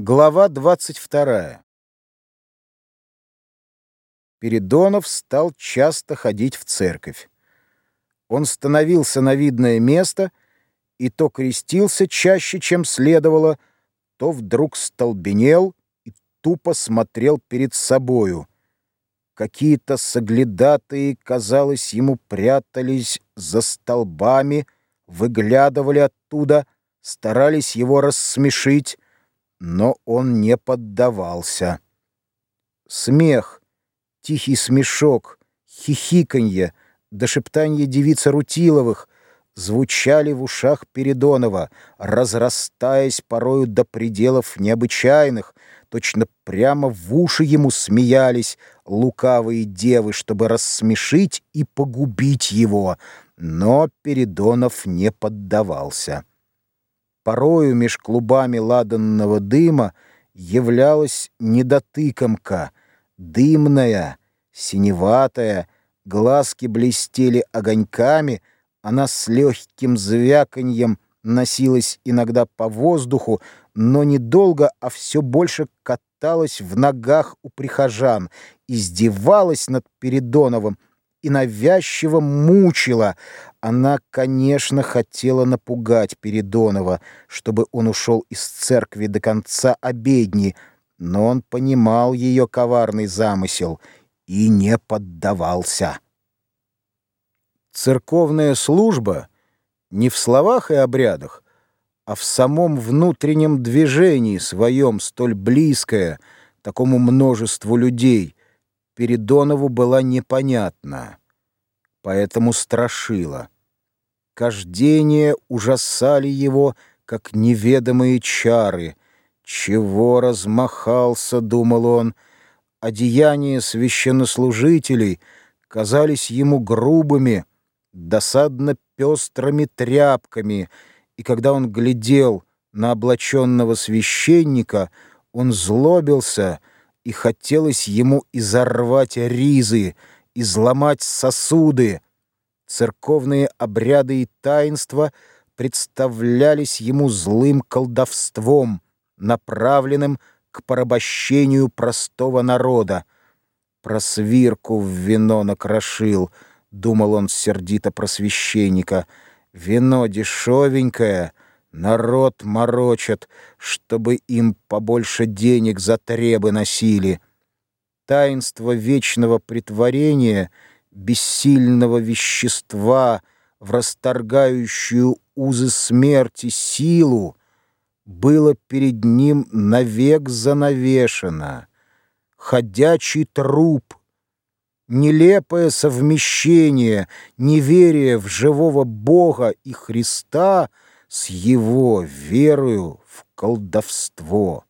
Глава 22. Передонов стал часто ходить в церковь. Он становился на видное место и то крестился чаще, чем следовало, то вдруг столбенел и тупо смотрел перед собою. Какие-то соглядатые, казалось, ему прятались за столбами, выглядывали оттуда, старались его рассмешить, но он не поддавался. Смех, тихий смешок, хихиканье, дошептанье девицы Рутиловых звучали в ушах Передонова, разрастаясь порою до пределов необычайных, точно прямо в уши ему смеялись лукавые девы, чтобы рассмешить и погубить его, но Передонов не поддавался. Порою меж клубами ладанного дыма являлась недотыкомка, дымная, синеватая, глазки блестели огоньками, она с легким звяканьем носилась иногда по воздуху, но недолго, а все больше каталась в ногах у прихожан, издевалась над Передоновым, и навязчиво мучила. Она, конечно, хотела напугать Передонова, чтобы он ушел из церкви до конца обедни, но он понимал ее коварный замысел и не поддавался. Церковная служба не в словах и обрядах, а в самом внутреннем движении своем столь близкое такому множеству людей — Передонову была непонятна, поэтому страшила. Кождения ужасали его, как неведомые чары. Чего размахался, думал он, одеяния священнослужителей казались ему грубыми, досадно пестрыми тряпками, и когда он глядел на облаченного священника, он злобился — и хотелось ему изорвать ризы, изломать сосуды. Церковные обряды и таинства представлялись ему злым колдовством, направленным к порабощению простого народа. Про свирку в вино накрошил, думал он сердито про священника. Вино дешевенькое — Народ морочат, чтобы им побольше денег за требы носили. Таинство вечного притворения, бессильного вещества в расторгающую узы смерти силу, было перед ним навек занавешено. Ходячий труп, нелепое совмещение неверия в живого Бога и Христа — с его верою в колдовство.